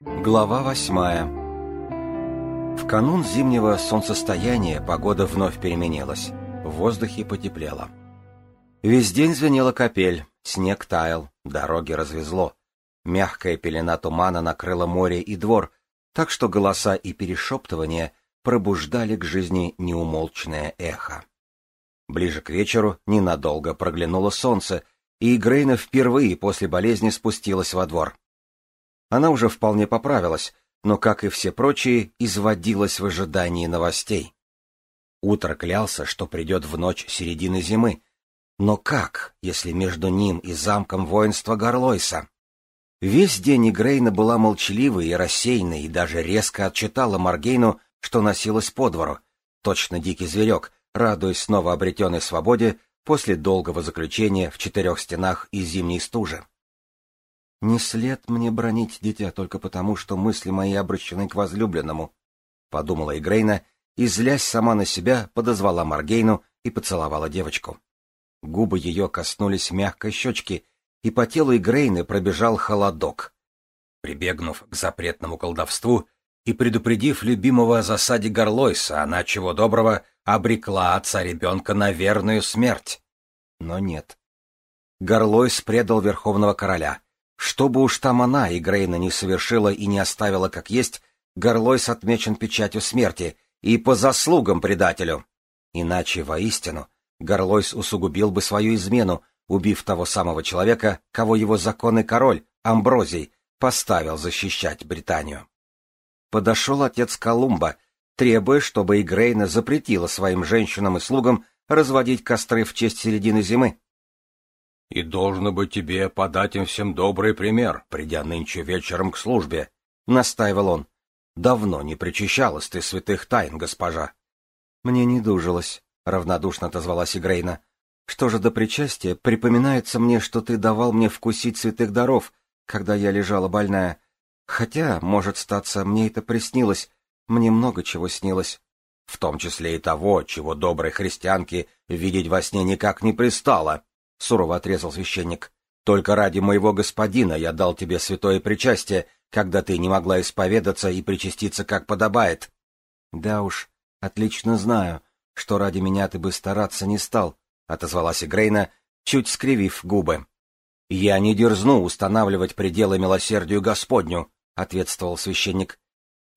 Глава восьмая В канун зимнего солнцестояния погода вновь переменилась. В воздухе потеплело. Весь день звенела капель, снег таял, дороги развезло. Мягкая пелена тумана накрыла море и двор, так что голоса и перешептывания пробуждали к жизни неумолчное эхо. Ближе к вечеру ненадолго проглянуло солнце, и Грейна впервые после болезни спустилась во двор. Она уже вполне поправилась, но, как и все прочие, изводилась в ожидании новостей. Утро клялся, что придет в ночь середины зимы. Но как, если между ним и замком воинства Горлойса? Весь день Игрейна была молчаливой и рассеянной, и даже резко отчитала Маргейну, что носилась по двору, точно дикий зверек, радуясь снова обретенной свободе после долгого заключения в четырех стенах и зимней стужи. Не след мне бронить дитя только потому, что мысли мои обращены к возлюбленному, — подумала Игрейна, и, злясь сама на себя, подозвала Маргейну и поцеловала девочку. Губы ее коснулись мягкой щечки, и по телу Игрейны пробежал холодок. Прибегнув к запретному колдовству и предупредив любимого о засаде Горлойса, она, чего доброго, обрекла отца ребенка на верную смерть. Но нет. Горлойс предал Верховного Короля — что бы уж там она, и Грейна, не совершила и не оставила как есть, Горлойс отмечен печатью смерти и по заслугам предателю. Иначе, воистину, Горлойс усугубил бы свою измену, убив того самого человека, кого его законный король, Амброзий, поставил защищать Британию. Подошел отец Колумба, требуя, чтобы Игрейна запретила своим женщинам и слугам разводить костры в честь середины зимы. И должно бы тебе подать им всем добрый пример, придя нынче вечером к службе, — настаивал он. Давно не причащалась ты святых тайн, госпожа. Мне не дужилось, — равнодушно отозвалась Игрейна. Что же до причастия, припоминается мне, что ты давал мне вкусить святых даров, когда я лежала больная. Хотя, может статься, мне это приснилось, мне много чего снилось. В том числе и того, чего доброй христианке видеть во сне никак не пристало, — сурово отрезал священник. «Только ради моего господина я дал тебе святое причастие, когда ты не могла исповедаться и причаститься, как подобает». «Да уж, отлично знаю, что ради меня ты бы стараться не стал», — отозвалась Игрейна, чуть скривив губы. «Я не дерзну устанавливать пределы милосердию Господню», — ответствовал священник.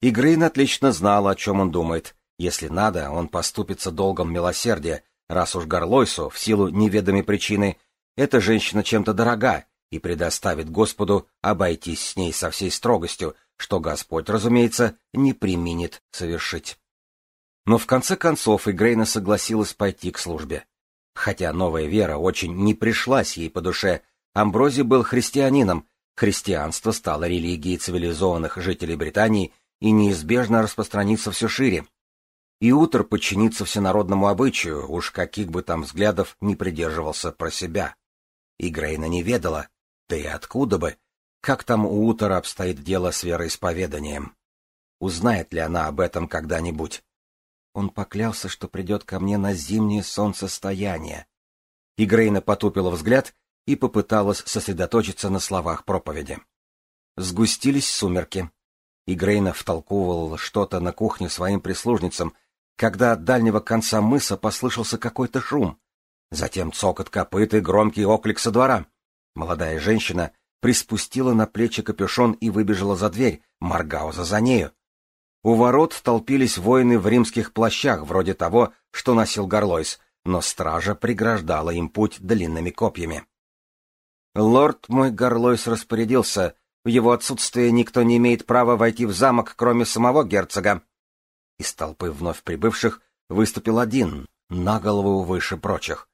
Игрейна отлично знала, о чем он думает. Если надо, он поступится долгом милосердия, раз уж Горлойсу, в силу неведомой причины, эта женщина чем-то дорога и предоставит Господу обойтись с ней со всей строгостью, что Господь, разумеется, не применит совершить. Но в конце концов Игрейна согласилась пойти к службе. Хотя новая вера очень не пришлась ей по душе, Амброзий был христианином, христианство стало религией цивилизованных жителей Британии и неизбежно распространится все шире и утро подчинится всенародному обычаю, уж каких бы там взглядов не придерживался про себя. И Грейна не ведала, да и откуда бы, как там у утра обстоит дело с вероисповеданием. Узнает ли она об этом когда-нибудь? Он поклялся, что придет ко мне на зимнее солнцестояние. И Грейна потупила взгляд и попыталась сосредоточиться на словах проповеди. Сгустились сумерки. И Грейна втолковывала что-то на кухне своим прислужницам, когда от дальнего конца мыса послышался какой-то шум. Затем цокот копыт и громкий оклик со двора. Молодая женщина приспустила на плечи капюшон и выбежала за дверь, Маргауза за нею. У ворот толпились воины в римских плащах, вроде того, что носил Горлойс, но стража преграждала им путь длинными копьями. Лорд мой Горлойс распорядился, в его отсутствие никто не имеет права войти в замок, кроме самого герцога. Из толпы вновь прибывших выступил один, на голову выше прочих.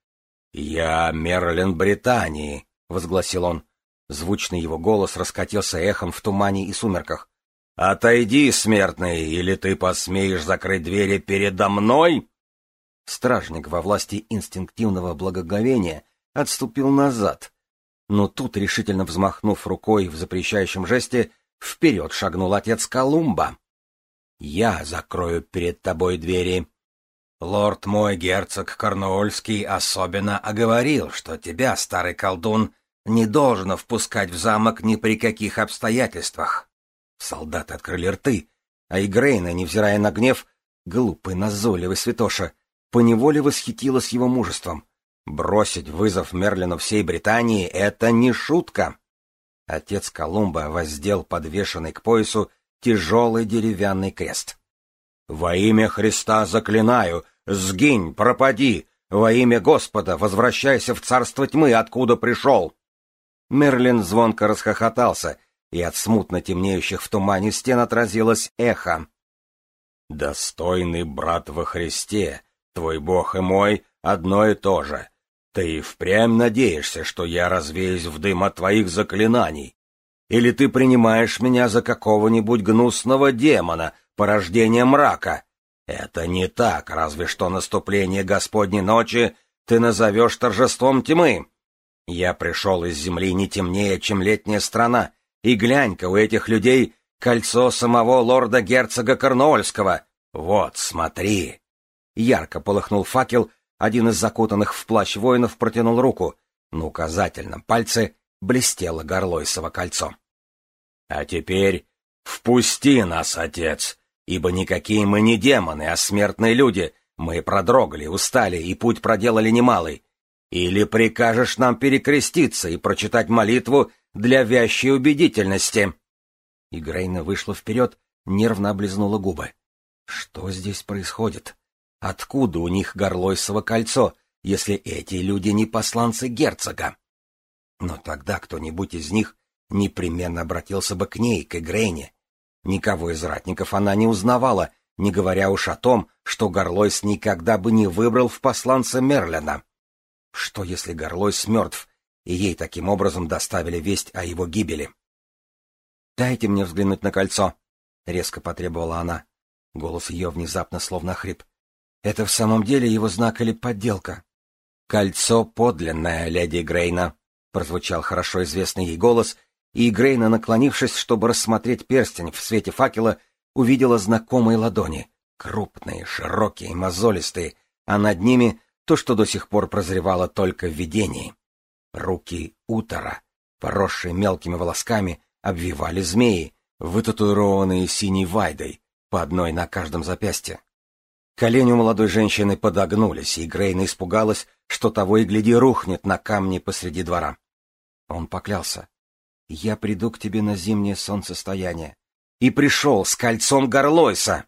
«Я Мерлин Британии», — возгласил он. Звучный его голос раскатился эхом в тумане и сумерках. «Отойди, смертный, или ты посмеешь закрыть двери передо мной?» Стражник во власти инстинктивного благоговения отступил назад, но тут, решительно взмахнув рукой в запрещающем жесте, вперед шагнул отец Колумба. Я закрою перед тобой двери. Лорд мой герцог Корнуольский особенно оговорил, что тебя, старый колдун, не должно впускать в замок ни при каких обстоятельствах. Солдаты открыли рты, а Игрейна, невзирая на гнев, глупый, назойливый святоша, поневоле восхитилась его мужеством. Бросить вызов Мерлину всей Британии — это не шутка. Отец Колумба воздел подвешенный к поясу тяжелый деревянный крест. «Во имя Христа заклинаю, сгинь, пропади! Во имя Господа возвращайся в царство тьмы, откуда пришел!» Мерлин звонко расхохотался, и от смутно темнеющих в тумане стен отразилось эхо. «Достойный брат во Христе, твой Бог и мой одно и то же. Ты впрямь надеешься, что я развеюсь в дым от твоих заклинаний? Или ты принимаешь меня за какого-нибудь гнусного демона, порождения мрака? Это не так, разве что наступление Господней ночи ты назовешь торжеством тьмы. Я пришел из земли не темнее, чем летняя страна, и глянь-ка, у этих людей кольцо самого лорда-герцога Корнуольского. Вот, смотри. Ярко полыхнул факел, один из закутанных в плащ воинов протянул руку. На указательном пальце блестело горлойсово кольцо. — А теперь впусти нас, отец, ибо никакие мы не демоны, а смертные люди. Мы продрогли, устали и путь проделали немалый. Или прикажешь нам перекреститься и прочитать молитву для вящей убедительности?» И Грейна вышла вперед, нервно облизнула губы. «Что здесь происходит? Откуда у них горлойсово кольцо, если эти люди не посланцы герцога?» Но тогда кто-нибудь из них непременно обратился бы к ней, к Игрейне. Никого из ратников она не узнавала, не говоря уж о том, что Горлойс никогда бы не выбрал в посланца Мерлина. Что, если Горлойс мертв, и ей таким образом доставили весть о его гибели? «Дайте мне взглянуть на кольцо», — резко потребовала она. Голос ее внезапно словно хрип. «Это в самом деле его знак или подделка?» «Кольцо подлинное, леди Грейна», — прозвучал хорошо известный ей голос, и Грейна, наклонившись, чтобы рассмотреть перстень в свете факела, увидела знакомые ладони, крупные, широкие, мозолистые, а над ними то, что до сих пор прозревало только в видении. Руки утора, поросшие мелкими волосками, обвивали змеи, вытатуированные синей вайдой, по одной на каждом запястье. Колени у молодой женщины подогнулись, и Грейна испугалась, что того и гляди рухнет на камни посреди двора. Он поклялся. «Я приду к тебе на зимнее солнцестояние». И пришел с кольцом Горлойса.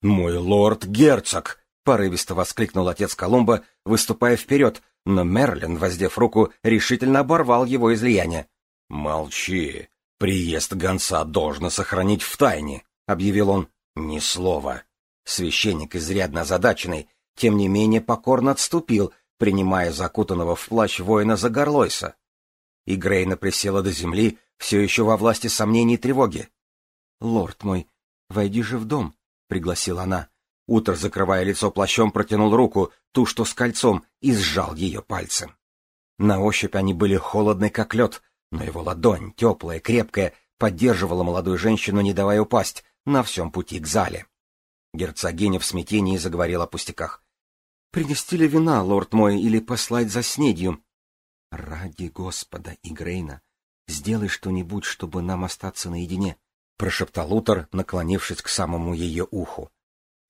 «Мой лорд-герцог!» — порывисто воскликнул отец Колумба, выступая вперед, но Мерлин, воздев руку, решительно оборвал его излияние. «Молчи. Приезд гонца должно сохранить в тайне», — объявил он. «Ни слова». Священник, изрядно озадаченный, тем не менее покорно отступил, принимая закутанного в плащ воина за горлойса. И Грейна присела до земли, все еще во власти сомнений и тревоги. — Лорд мой, войди же в дом, — пригласила она. Утро, закрывая лицо плащом, протянул руку, ту, что с кольцом, и сжал ее пальцем. На ощупь они были холодны, как лед, но его ладонь, теплая, крепкая, поддерживала молодую женщину, не давая упасть, на всем пути к зале. Герцогиня в смятении заговорила о пустяках. — Принести ли вина, лорд мой, или послать за снедью? — Ради Господа, Игрейна, сделай что-нибудь, чтобы нам остаться наедине, — прошептал Утор, наклонившись к самому ее уху.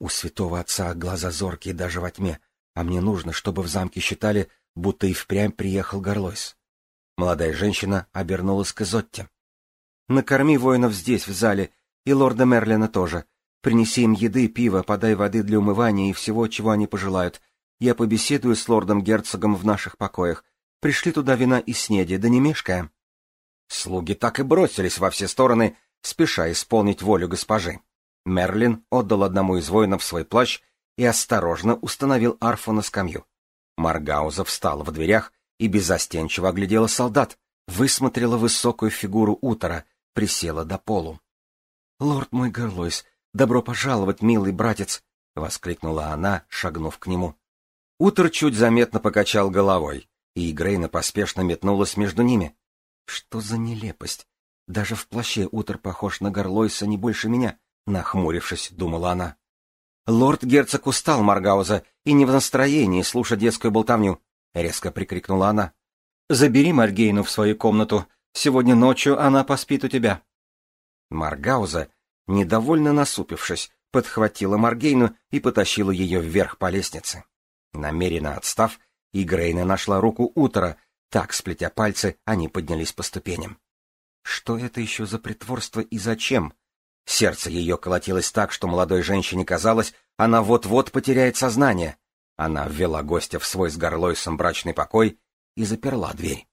У святого отца глаза зоркие даже во тьме, а мне нужно, чтобы в замке считали, будто и впрямь приехал Горлойс. Молодая женщина обернулась к Изотте. — Накорми воинов здесь, в зале, и лорда Мерлина тоже. Принеси им еды, пива, подай воды для умывания и всего, чего они пожелают. Я побеседую с лордом-герцогом в наших покоях. Пришли туда вина и снеди, да не мешкая. Слуги так и бросились во все стороны, спеша исполнить волю госпожи. Мерлин отдал одному из воинов свой плащ и осторожно установил арфу на скамью. Маргауза встала в дверях и беззастенчиво оглядела солдат, высмотрела высокую фигуру утора, присела до полу. — Лорд мой Горлойс, добро пожаловать, милый братец! — воскликнула она, шагнув к нему. Утор чуть заметно покачал головой, и Грейна поспешно метнулась между ними. Что за нелепость! Даже в плаще Утор похож на Горлойса не больше меня. Нахмурившись, думала она. «Лорд-герцог устал, Маргауза, и не в настроении слушать детскую болтовню», — резко прикрикнула она. «Забери Маргейну в свою комнату. Сегодня ночью она поспит у тебя». Маргауза, недовольно насупившись, подхватила Маргейну и потащила ее вверх по лестнице. Намеренно отстав, Игрейна нашла руку Утора, так, сплетя пальцы, они поднялись по ступеням. Что это еще за притворство и зачем? Сердце ее колотилось так, что молодой женщине казалось, она вот-вот потеряет сознание. Она ввела гостя в свой с горлойсом брачный покой и заперла дверь.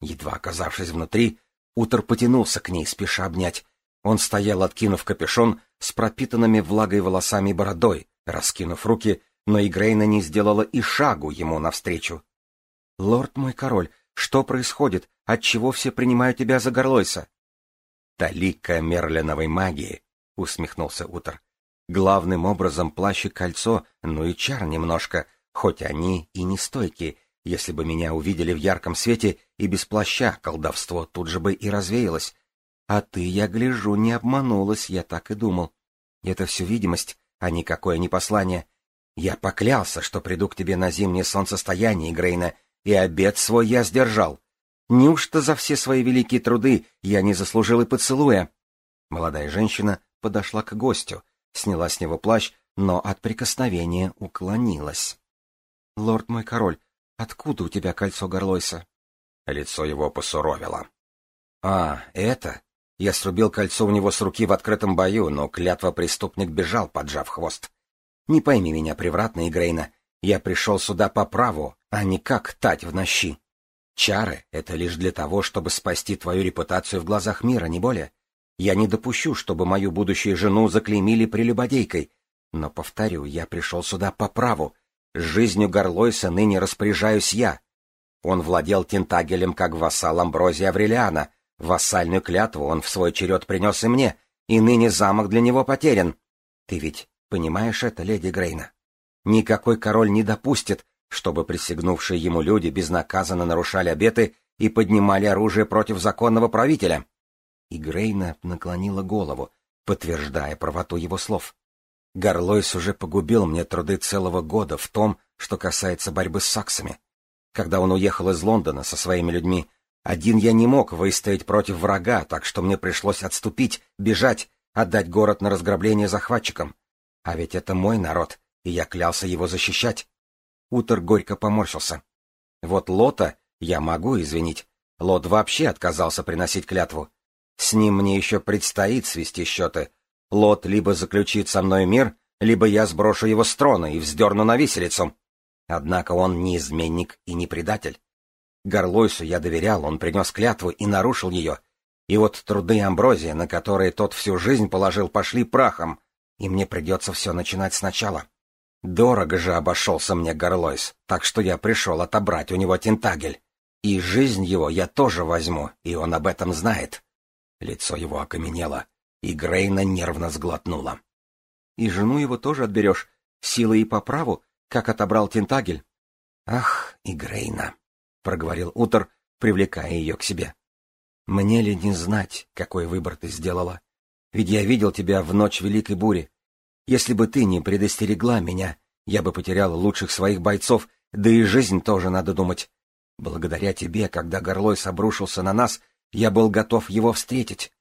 Едва оказавшись внутри, Утор потянулся к ней, спеша обнять. Он стоял, откинув капюшон, с пропитанными влагой волосами и бородой, раскинув руки, но Игрейна не сделала и шагу ему навстречу. — Лорд мой король, что происходит? Отчего все принимают тебя за горлойса? — Талика мерлиновой магии, — усмехнулся Утор. — Главным образом плащ и кольцо, ну и чар немножко, хоть они и не стойкие. Если бы меня увидели в ярком свете и без плаща, колдовство тут же бы и развеялось. А ты, я гляжу, не обманулась, я так и думал. Это все видимость, а никакое не послание. Я поклялся, что приду к тебе на зимнее солнцестояние, Грейна, и обед свой я сдержал. Неужто за все свои великие труды я не заслужил и поцелуя? Молодая женщина подошла к гостю, сняла с него плащ, но от прикосновения уклонилась. — Лорд мой король, откуда у тебя кольцо Горлойса? Лицо его посуровило. — А, это? Я срубил кольцо у него с руки в открытом бою, но клятва преступник бежал, поджав хвост. Не пойми меня превратно, Игрейна. Я пришел сюда по праву, а не как тать в нощи. Чары — это лишь для того, чтобы спасти твою репутацию в глазах мира, не более. Я не допущу, чтобы мою будущую жену заклеймили прелюбодейкой. Но, повторю, я пришел сюда по праву. Жизнью Горлойса ныне распоряжаюсь я. Он владел Тентагелем как вассал Амброзия Аврелиана. Вассальную клятву он в свой черед принес и мне, и ныне замок для него потерян. Ты ведь понимаешь это, леди Грейна? Никакой король не допустит, чтобы присягнувшие ему люди безнаказанно нарушали обеты и поднимали оружие против законного правителя. И Грейна наклонила голову, подтверждая правоту его слов. Горлойс уже погубил мне труды целого года в том, что касается борьбы с саксами. Когда он уехал из Лондона со своими людьми, один я не мог выстоять против врага, так что мне пришлось отступить, бежать, отдать город на разграбление захватчикам. А ведь это мой народ, и я клялся его защищать. Утер горько поморщился. Вот Лота я могу извинить. Лот вообще отказался приносить клятву. С ним мне еще предстоит свести счеты. Лот либо заключит со мной мир, либо я сброшу его с трона и вздерну на виселицу. Однако он не изменник и не предатель. Горлойсу я доверял, он принес клятву и нарушил ее. И вот труды Амброзия, на которые тот всю жизнь положил, пошли прахом, и мне придется все начинать сначала. Дорого же обошелся мне Горлойс, так что я пришел отобрать у него тентагель. И жизнь его я тоже возьму, и он об этом знает. Лицо его окаменело, и Грейна нервно сглотнула. — И жену его тоже отберешь, силой и по праву, как отобрал тентагель? — Ах, и Грейна, — проговорил Утор, привлекая ее к себе. — Мне ли не знать, какой выбор ты сделала? Ведь я видел тебя в ночь Великой Бури, если бы ты не предостерегла меня, я бы потерял лучших своих бойцов, да и жизнь тоже надо думать. Благодаря тебе, когда Горлойс обрушился на нас, я был готов его встретить.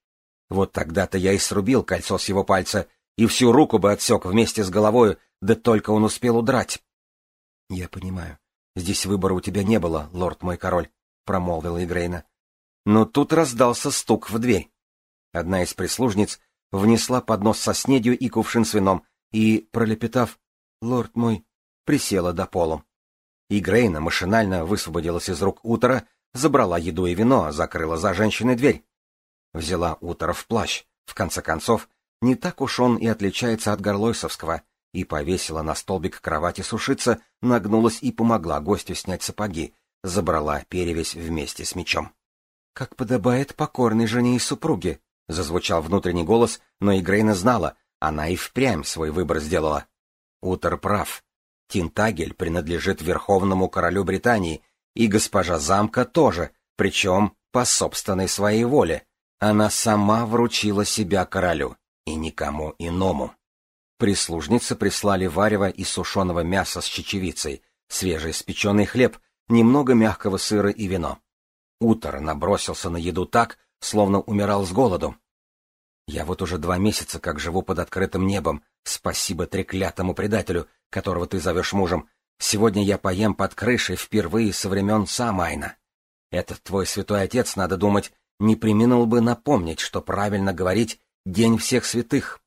Вот тогда-то я и срубил кольцо с его пальца, и всю руку бы отсек вместе с головою, да только он успел удрать. — Я понимаю. Здесь выбора у тебя не было, лорд мой король, — промолвила Игрейна. Но тут раздался стук в дверь. Одна из прислужниц внесла поднос со снедью и кувшин с вином, и, пролепетав «Лорд мой», присела до полу. И Грейна машинально высвободилась из рук Утора, забрала еду и вино, закрыла за женщиной дверь. Взяла Утора в плащ, в конце концов, не так уж он и отличается от Горлойсовского, и повесила на столбик кровати сушиться, нагнулась и помогла гостю снять сапоги, забрала перевязь вместе с мечом. — Как подобает покорной жене и супруге, Зазвучал внутренний голос, но и Грейна знала, она и впрямь свой выбор сделала. Утер прав. Тинтагель принадлежит верховному королю Британии, и госпожа замка тоже, причем по собственной своей воле. Она сама вручила себя королю, и никому иному. Прислужницы прислали варево из сушеного мяса с чечевицей, свежеиспеченный хлеб, немного мягкого сыра и вино. Утор набросился на еду так, словно умирал с голоду. Я вот уже два месяца как живу под открытым небом. Спасибо треклятому предателю, которого ты зовешь мужем. Сегодня я поем под крышей впервые со времен Самайна. Этот твой святой отец, надо думать, не приминул бы напомнить, что правильно говорить «День всех святых».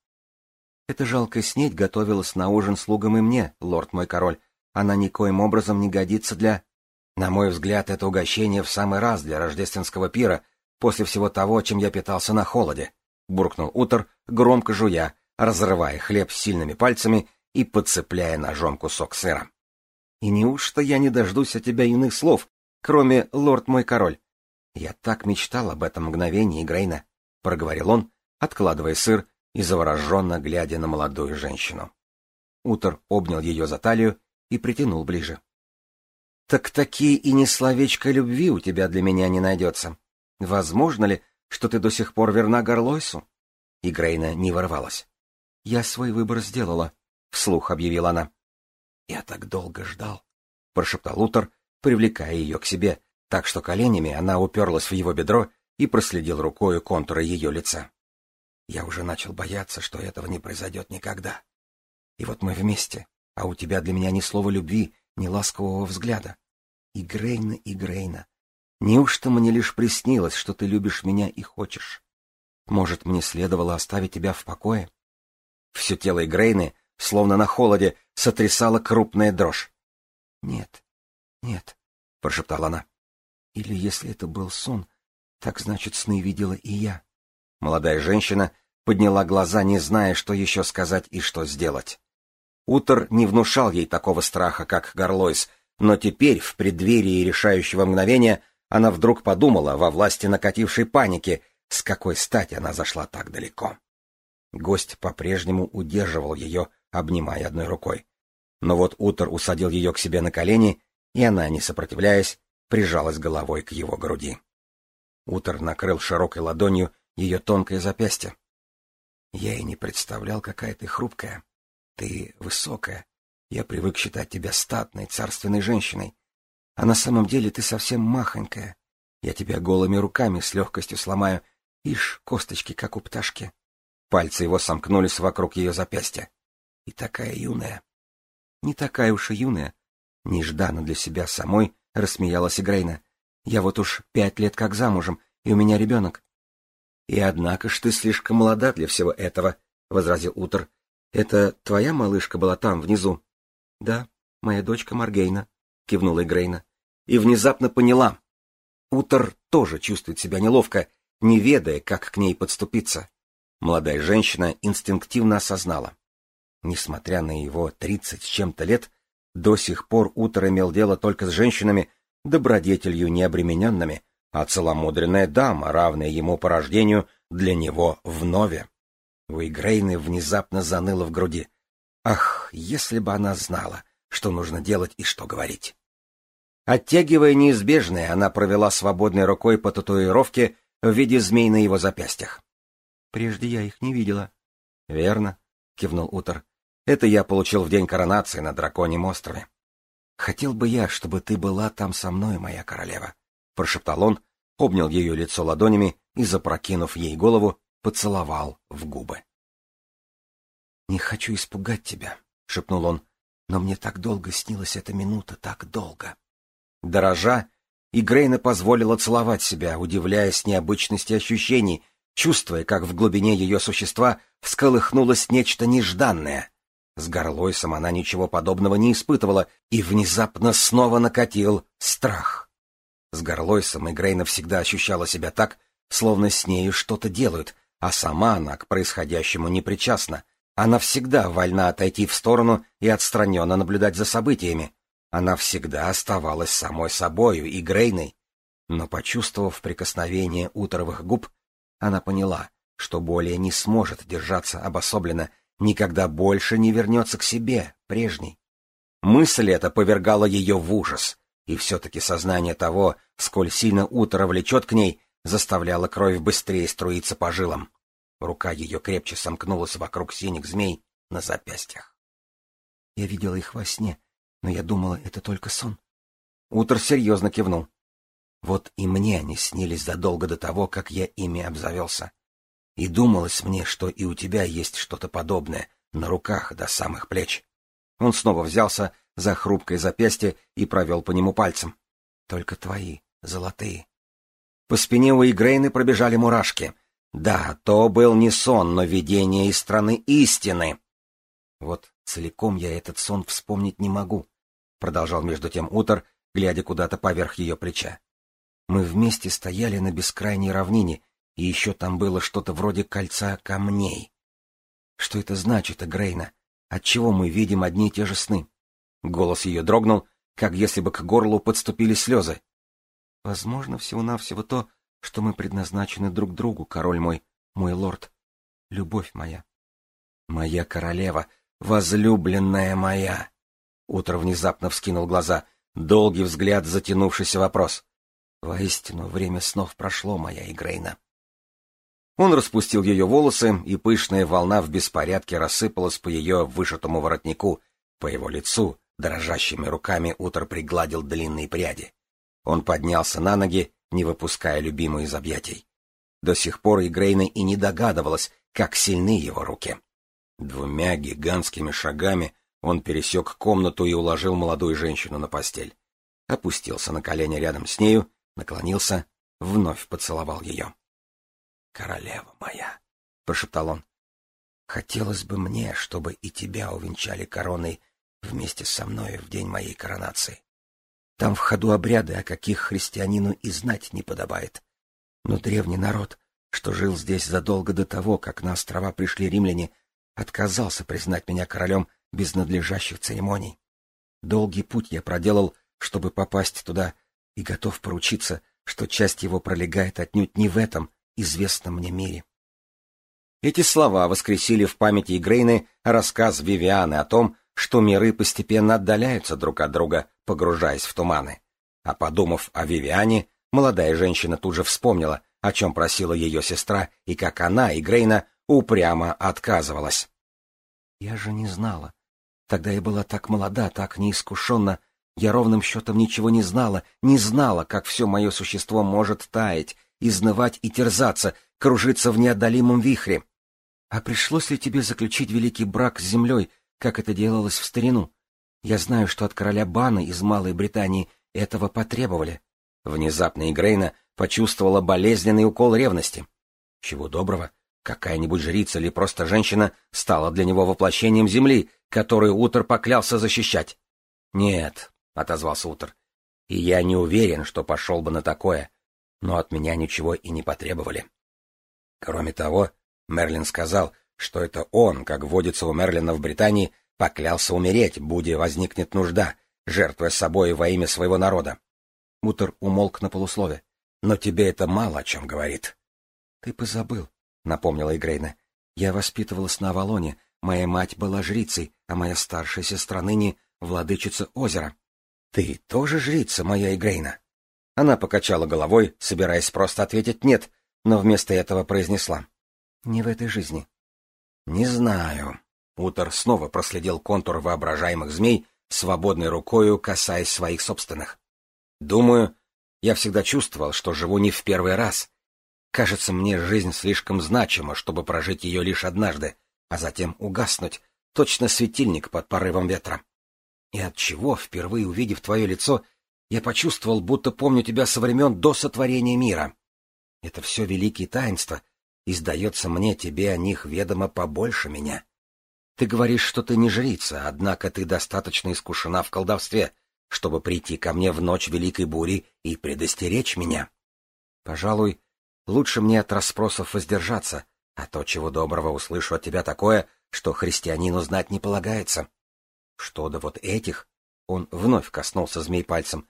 Эта жалкая снедь готовилась на ужин слугам и мне, лорд мой король. Она никоим образом не годится для... На мой взгляд, это угощение в самый раз для рождественского пира, после всего того, чем я питался на холоде, — буркнул Утор, громко жуя, разрывая хлеб сильными пальцами и подцепляя ножом кусок сыра. — И неужто я не дождусь от тебя иных слов, кроме «Лорд мой король»? Я так мечтал об этом мгновении, Грейна, — проговорил он, откладывая сыр и завороженно глядя на молодую женщину. Утор обнял ее за талию и притянул ближе. — Так такие и не словечко любви у тебя для меня не найдется. Возможно ли, что ты до сих пор верна Горлойсу? И Грейна не ворвалась. — Я свой выбор сделала, — вслух объявила она. — Я так долго ждал, — прошептал Утор, привлекая ее к себе, так что коленями она уперлась в его бедро и проследил рукою контуры ее лица. Я уже начал бояться, что этого не произойдет никогда. И вот мы вместе, а у тебя для меня ни слова любви, ни ласкового взгляда. И Грейна, и Грейна. Неужто мне лишь приснилось, что ты любишь меня и хочешь? Может, мне следовало оставить тебя в покое? Все тело Игрейны, словно на холоде, сотрясала крупная дрожь. — Нет, нет, — прошептала она. — Или если это был сон, так значит, сны видела и я. Молодая женщина подняла глаза, не зная, что еще сказать и что сделать. Утор не внушал ей такого страха, как Горлойс, но теперь, в преддверии решающего мгновения, она вдруг подумала во власти накатившей паники, с какой стати она зашла так далеко. Гость по-прежнему удерживал ее, обнимая одной рукой. Но вот Утор усадил ее к себе на колени, и она, не сопротивляясь, прижалась головой к его груди. Утор накрыл широкой ладонью ее тонкое запястье. Я и не представлял, какая ты хрупкая. Ты высокая. Я привык считать тебя статной, царственной женщиной. А на самом деле ты совсем махонькая. Я тебя голыми руками с легкостью сломаю. Ишь, косточки, как у пташки. Пальцы его сомкнулись вокруг ее запястья. И такая юная. Не такая уж и юная. Нежданно для себя самой рассмеялась Игрейна. Я вот уж пять лет как замужем, и у меня ребенок. — И однако ж ты слишком молода для всего этого, — возразил Утер. — Это твоя малышка была там, внизу? — Да, моя дочка Маргейна, — кивнула Игрейна. И внезапно поняла. Утер тоже чувствует себя неловко, не ведая, как к ней подступиться. Молодая женщина инстинктивно осознала. Несмотря на его тридцать с чем-то лет, до сих пор Утер имел дело только с женщинами, добродетелью необремененными, а целомудренная дама, равная ему по рождению, для него вновь. У Игрейны внезапно заныло в груди. Ах, если бы она знала, что нужно делать и что говорить. Оттягивая неизбежное, она провела свободной рукой по татуировке в виде змей на его запястьях. «Прежде я их не видела». «Верно», — кивнул Утор. «Это я получил в день коронации на Драконьем острове». «Хотел бы я, чтобы ты была там со мной, моя королева», — прошептал он, обнял ее лицо ладонями и, запрокинув ей голову, поцеловал в губы. «Не хочу испугать тебя», — шепнул он, — «но мне так долго снилась эта минута, так долго». Дорожа, и Грейна позволила целовать себя, удивляясь необычности ощущений, чувствуя, как в глубине ее существа всколыхнулось нечто нежданное. С Горлойсом она ничего подобного не испытывала, и внезапно снова накатил страх. С Горлойсом Игрейна всегда ощущала себя так, словно с нею что-то делают, а сама она к происходящему не причастна. Она всегда вольна отойти в сторону и отстраненно наблюдать за событиями. Она всегда оставалась самой собою, Игрейной. Но, почувствовав прикосновение уторовых губ, она поняла, что более не сможет держаться обособленно, никогда больше не вернется к себе, прежней. Мысль эта повергала ее в ужас — и все-таки сознание того, сколь сильно утро влечет к ней, заставляло кровь быстрее струиться по жилам. Рука ее крепче сомкнулась вокруг синих змей на запястьях. Я видела их во сне, но я думала, это только сон. Утр серьезно кивнул. Вот и мне они снились задолго до того, как я ими обзавелся. И думалось мне, что и у тебя есть что-то подобное, на руках до самых плеч. Он снова взялся за хрупкое запястье и провел по нему пальцем. Только твои, золотые. По спине у Игрейны пробежали мурашки. Да, то был не сон, но видение из страны истины. Вот целиком я этот сон вспомнить не могу, продолжал между тем Утор, глядя куда-то поверх ее плеча. Мы вместе стояли на бескрайней равнине, и еще там было что-то вроде кольца камней. Что это значит, Игрейна? Отчего мы видим одни и те же сны? Голос ее дрогнул, как если бы к горлу подступили слезы. Возможно, всего-навсего то, что мы предназначены друг другу, король мой, мой лорд. Любовь моя. Моя королева, возлюбленная моя. Утро внезапно вскинул глаза. Долгий взгляд, затянувшийся вопрос. Воистину, время снов прошло, моя Игрейна. Он распустил ее волосы, и пышная волна в беспорядке рассыпалась по ее вышитому воротнику, по его лицу, дрожащими руками Утр пригладил длинные пряди. Он поднялся на ноги, не выпуская любимую из объятий. До сих пор Игрейна и не догадывалась, как сильны его руки. Двумя гигантскими шагами он пересек комнату и уложил молодую женщину на постель. Опустился на колени рядом с нею, наклонился, вновь поцеловал ее. «Королева моя!» — прошептал он. «Хотелось бы мне, чтобы и тебя увенчали короной вместе со мной в день моей коронации. Там в ходу обряды, о каких христианину и знать не подобает. Но древний народ, что жил здесь задолго до того, как на острова пришли римляне, отказался признать меня королем без надлежащих церемоний. Долгий путь я проделал, чтобы попасть туда, и готов поручиться, что часть его пролегает отнюдь не в этом известном мне мире. Эти слова воскресили в памяти Игрейны рассказ Вивианы о том, что миры постепенно отдаляются друг от друга, погружаясь в туманы. А подумав о Вивиане, молодая женщина тут же вспомнила, о чем просила ее сестра, и как она, и Грейна, упрямо отказывалась. «Я же не знала. Тогда я была так молода, так неискушенна. Я ровным счетом ничего не знала, не знала, как все мое существо может таять, изнывать и терзаться, кружиться в неодолимом вихре. А пришлось ли тебе заключить великий брак с землей, как это делалось в старину. Я знаю, что от короля Бана из Малой Британии этого потребовали. Внезапно Игрейна почувствовала болезненный укол ревности. Чего доброго, какая-нибудь жрица или просто женщина стала для него воплощением земли, которую Утер поклялся защищать. «Нет», — отозвался Утер, — «и я не уверен, что пошел бы на такое, но от меня ничего и не потребовали». Кроме того, Мерлин сказал, что это он, как водится у Мерлина в Британии, поклялся умереть, будь возникнет нужда, жертвуя собой во имя своего народа. Утер умолк на полуслове. «Но тебе это мало о чем говорит». «Ты позабыл», — напомнила Игрейна. «Я воспитывалась на Авалоне, моя мать была жрицей, а моя старшая сестра ныне — владычица озера». «Ты тоже жрица, моя Игрейна?» Она покачала головой, собираясь просто ответить «нет», но вместо этого произнесла. «Не в этой жизни. Не знаю. Утор снова проследил контур воображаемых змей, свободной рукою касаясь своих собственных. Думаю, я всегда чувствовал, что живу не в первый раз. Кажется, мне жизнь слишком значима, чтобы прожить ее лишь однажды, а затем угаснуть, точно светильник под порывом ветра. И от чего, впервые увидев твое лицо, я почувствовал, будто помню тебя со времен до сотворения мира. Это все великие таинства — и, сдается мне, тебе о них ведомо побольше меня. Ты говоришь, что ты не жрица, однако ты достаточно искушена в колдовстве, чтобы прийти ко мне в ночь великой бури и предостеречь меня. Пожалуй, лучше мне от расспросов воздержаться, а то, чего доброго, услышу от тебя такое, что христианину знать не полагается. Что до вот этих, он вновь коснулся змей пальцем.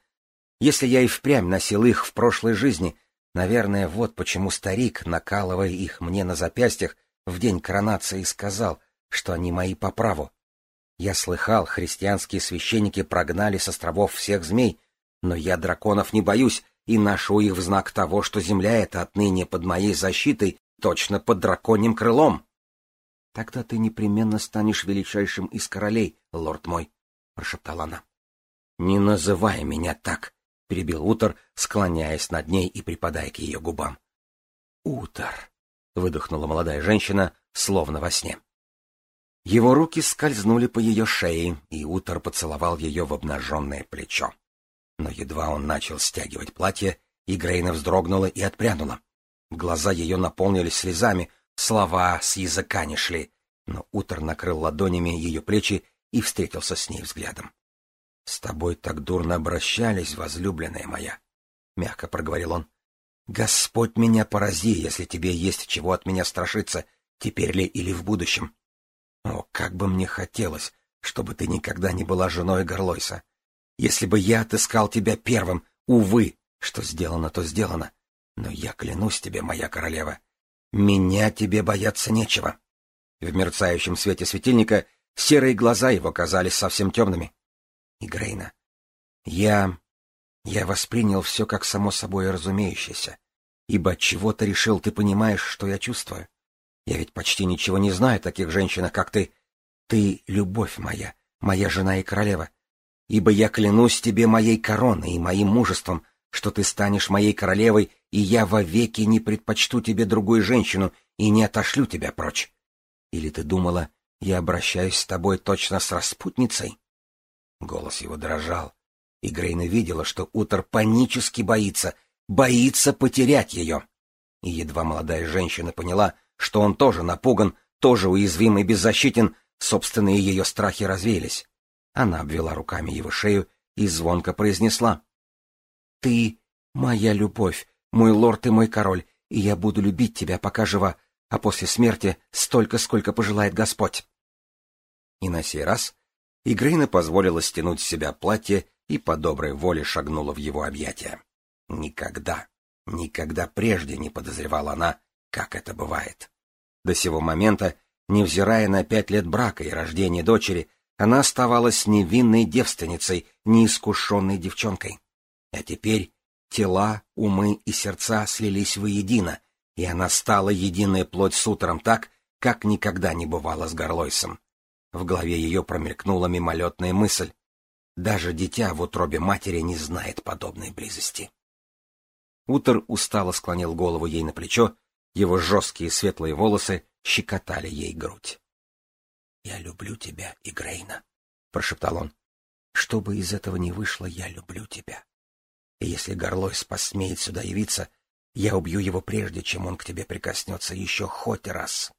Если я и впрямь носил их в прошлой жизни, Наверное, вот почему старик, накалывая их мне на запястьях, в день коронации сказал, что они мои по праву. Я слыхал, христианские священники прогнали с островов всех змей, но я драконов не боюсь и ношу их в знак того, что земля эта отныне под моей защитой, точно под драконьим крылом. — Тогда ты непременно станешь величайшим из королей, лорд мой, — прошептала она. — Не называй меня так, — перебил Утор, склоняясь над ней и припадая к ее губам. — Утор! — выдохнула молодая женщина, словно во сне. Его руки скользнули по ее шее, и Утор поцеловал ее в обнаженное плечо. Но едва он начал стягивать платье, и Грейна вздрогнула и отпрянула. Глаза ее наполнились слезами, слова с языка не шли, но Утор накрыл ладонями ее плечи и встретился с ней взглядом. — С тобой так дурно обращались, возлюбленная моя, — мягко проговорил он. — Господь меня порази, если тебе есть чего от меня страшиться, теперь ли или в будущем. О, как бы мне хотелось, чтобы ты никогда не была женой Горлойса. Если бы я отыскал тебя первым, увы, что сделано, то сделано. Но я клянусь тебе, моя королева, меня тебе бояться нечего. В мерцающем свете светильника серые глаза его казались совсем темными. И Грейна, я... я воспринял все как само собой разумеющееся, ибо чего-то решил, ты понимаешь, что я чувствую. Я ведь почти ничего не знаю о таких женщинах, как ты. Ты — любовь моя, моя жена и королева. Ибо я клянусь тебе моей короной и моим мужеством, что ты станешь моей королевой, и я вовеки не предпочту тебе другую женщину и не отошлю тебя прочь. Или ты думала, я обращаюсь с тобой точно с распутницей? Голос его дрожал, и Грейна видела, что Утор панически боится, боится потерять ее. И едва молодая женщина поняла, что он тоже напуган, тоже уязвим и беззащитен, собственные ее страхи развеялись. Она обвела руками его шею и звонко произнесла. — Ты моя любовь, мой лорд и мой король, и я буду любить тебя, пока жива, а после смерти столько, сколько пожелает Господь. И на сей раз Игрейна позволила стянуть с себя платье и по доброй воле шагнула в его объятия. Никогда, никогда прежде не подозревала она, как это бывает. До сего момента, невзирая на пять лет брака и рождения дочери, она оставалась невинной девственницей, неискушенной девчонкой. А теперь тела, умы и сердца слились воедино, и она стала единая плоть с утром так, как никогда не бывало с Горлойсом. В голове ее промелькнула мимолетная мысль. Даже дитя в утробе матери не знает подобной близости. Утер устало склонил голову ей на плечо его жесткие светлые волосы щекотали ей грудь. — Я люблю тебя, Игрейна, — прошептал он. — Что бы из этого ни вышло, я люблю тебя. И если Горлойс посмеет сюда явиться, я убью его прежде, чем он к тебе прикоснется еще хоть раз.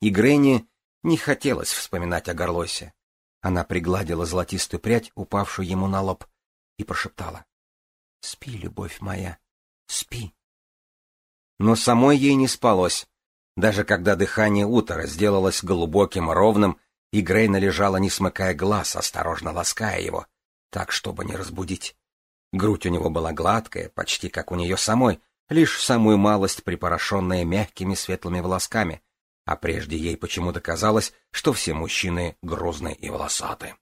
И Грейне не хотелось вспоминать о Горлойсе. Она пригладила золотистую прядь, упавшую ему на лоб, и прошептала. — Спи, любовь моя, спи. Но самой ей не спалось. Даже когда дыхание утра сделалось глубоким, ровным, и Грейна лежала, не смыкая глаз, осторожно лаская его, так, чтобы не разбудить. Грудь у него была гладкая, почти как у нее самой, лишь самую малость припорошенная мягкими светлыми волосками, а прежде ей почему-то казалось, что все мужчины грузные и волосаты.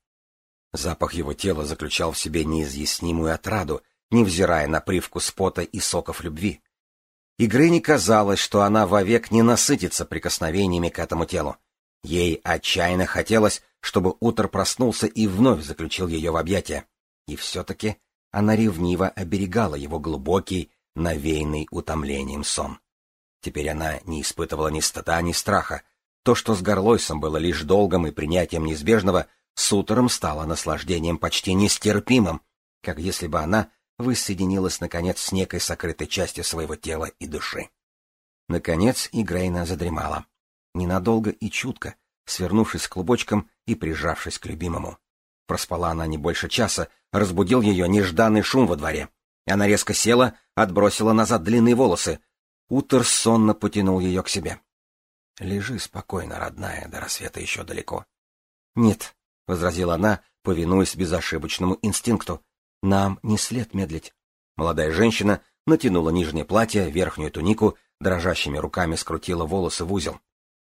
Запах его тела заключал в себе неизъяснимую отраду, невзирая на привкус пота и соков любви. И Грыне казалось, что она вовек не насытится прикосновениями к этому телу. Ей отчаянно хотелось, чтобы Утр проснулся и вновь заключил ее в объятия. И все-таки она ревниво оберегала его глубокий, навеянный утомлением сон. Теперь она не испытывала ни стыда, ни страха. То, что с Горлойсом было лишь долгом и принятием неизбежного, с утром стало наслаждением почти нестерпимым, как если бы она воссоединилась, наконец, с некой сокрытой частью своего тела и души. Наконец Игрейна задремала. Ненадолго и чутко, свернувшись клубочком и прижавшись к любимому. Проспала она не больше часа, разбудил ее нежданный шум во дворе. Она резко села, отбросила назад длинные волосы. Утер сонно потянул ее к себе. — Лежи спокойно, родная, до рассвета еще далеко. — Нет, — возразила она, повинуясь безошибочному инстинкту. Нам не след медлить. Молодая женщина натянула нижнее платье, верхнюю тунику, дрожащими руками скрутила волосы в узел.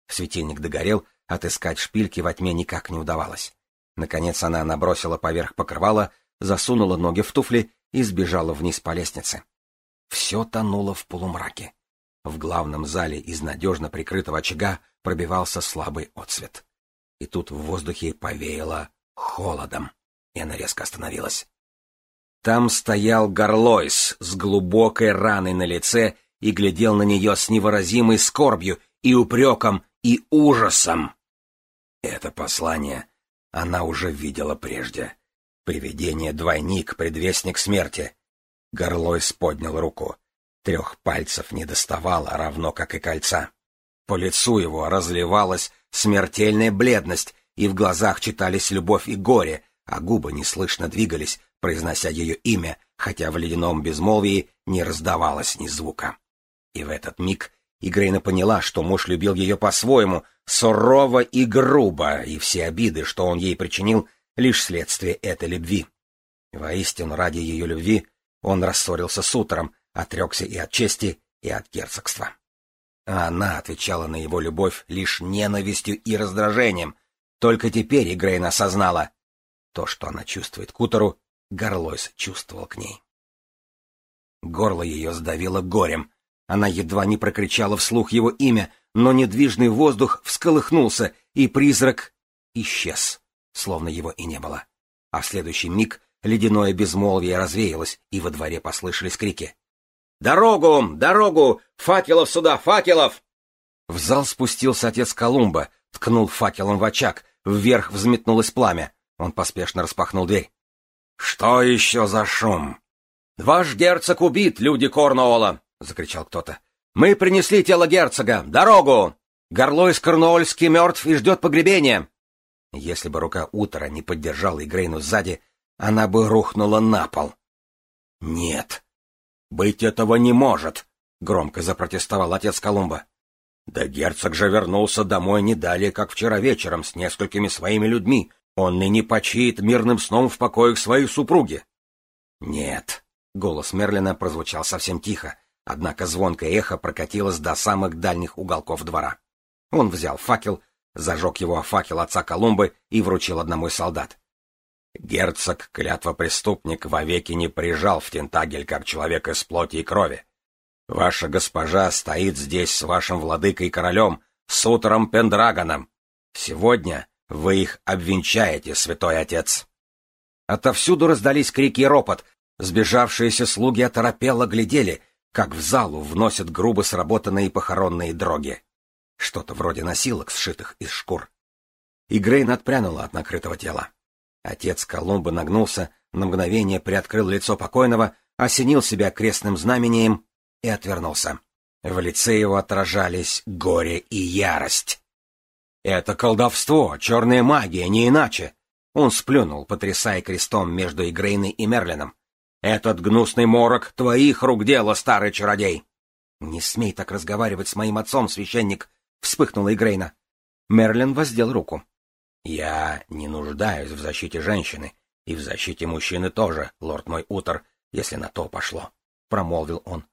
Светильник догорел, отыскать шпильки во тьме никак не удавалось. Наконец она набросила поверх покрывала, засунула ноги в туфли и сбежала вниз по лестнице. Все тонуло в полумраке. В главном зале из надежно прикрытого очага пробивался слабый отсвет. И тут в воздухе повеяло холодом, и она резко остановилась. Там стоял Горлойс с глубокой раной на лице и глядел на нее с невыразимой скорбью и упреком и ужасом. Это послание она уже видела прежде. Привидение-двойник, предвестник смерти. Горлойс поднял руку. Трех пальцев не доставало, равно как и кольца. По лицу его разливалась смертельная бледность, и в глазах читались любовь и горе, а губы неслышно двигались, произнося ее имя, хотя в ледяном безмолвии не раздавалось ни звука. И в этот миг Игрейна поняла, что муж любил ее по-своему, сурово и грубо, и все обиды, что он ей причинил, лишь следствие этой любви. Воистину, ради ее любви он рассорился с утром, отрекся и от чести, и от герцогства. А она отвечала на его любовь лишь ненавистью и раздражением. Только теперь Игрейна осознала. То, что она чувствует к утору, Горлойс чувствовал к ней. Горло ее сдавило горем. Она едва не прокричала вслух его имя, но недвижный воздух всколыхнулся, и призрак исчез, словно его и не было. А в следующий миг ледяное безмолвие развеялось, и во дворе послышались крики. «Дорогу! Дорогу! Факелов сюда! Факелов!» В зал спустился отец Колумба, ткнул факелом в очаг, вверх взметнулось пламя. Он поспешно распахнул дверь. «Что еще за шум?» «Ваш герцог убит, люди Корнуола!» — закричал кто-то. «Мы принесли тело герцога! Дорогу! Горлойс Корнуольский мертв и ждет погребения!» Если бы рука Утора не поддержала Игрейну сзади, она бы рухнула на пол. «Нет, быть этого не может!» — громко запротестовал отец Колумба. «Да герцог же вернулся домой не далее, как вчера вечером, с несколькими своими людьми. Он ныне почиет мирным сном в покоях своей супруги». «Нет», — голос Мерлина прозвучал совсем тихо, однако звонкое эхо прокатилось до самых дальних уголков двора. Он взял факел, зажег его о факел отца Колумбы и вручил одному из солдат. Герцог, клятва-преступник, вовеки не прижал в Тентагель как человек из плоти и крови. Ваша госпожа стоит здесь с вашим владыкой-королем, с утром Пендрагоном. Сегодня вы их обвенчаете, святой отец. Отовсюду раздались крики и ропот. Сбежавшиеся слуги оторопело глядели, как в залу вносят грубо сработанные похоронные дроги. Что-то вроде носилок, сшитых из шкур. И Грейн отпрянула от накрытого тела. Отец Колумба нагнулся, на мгновение приоткрыл лицо покойного, осенил себя крестным знамением и отвернулся. В лице его отражались горе и ярость. «Это колдовство, черная магия, не иначе!» Он сплюнул, потрясая крестом между Игрейной и Мерлином. «Этот гнусный морок — твоих рук дело, старый чародей!» «Не смей так разговаривать с моим отцом, священник!» — вспыхнула Игрейна. Мерлин воздел руку. «Я не нуждаюсь в защите женщины, и в защите мужчины тоже, лорд мой Утор, если на то пошло», — промолвил он.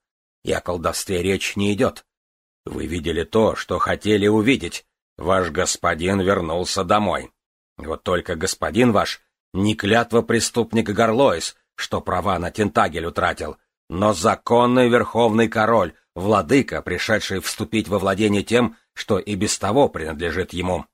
«И о колдовстве речь не идет. Вы видели то, что хотели увидеть. Ваш господин вернулся домой. Вот только господин ваш не клятва преступник Горлоис, что права на Тентагель утратил, но законный верховный король, владыка, пришедший вступить во владение тем, что и без того принадлежит ему.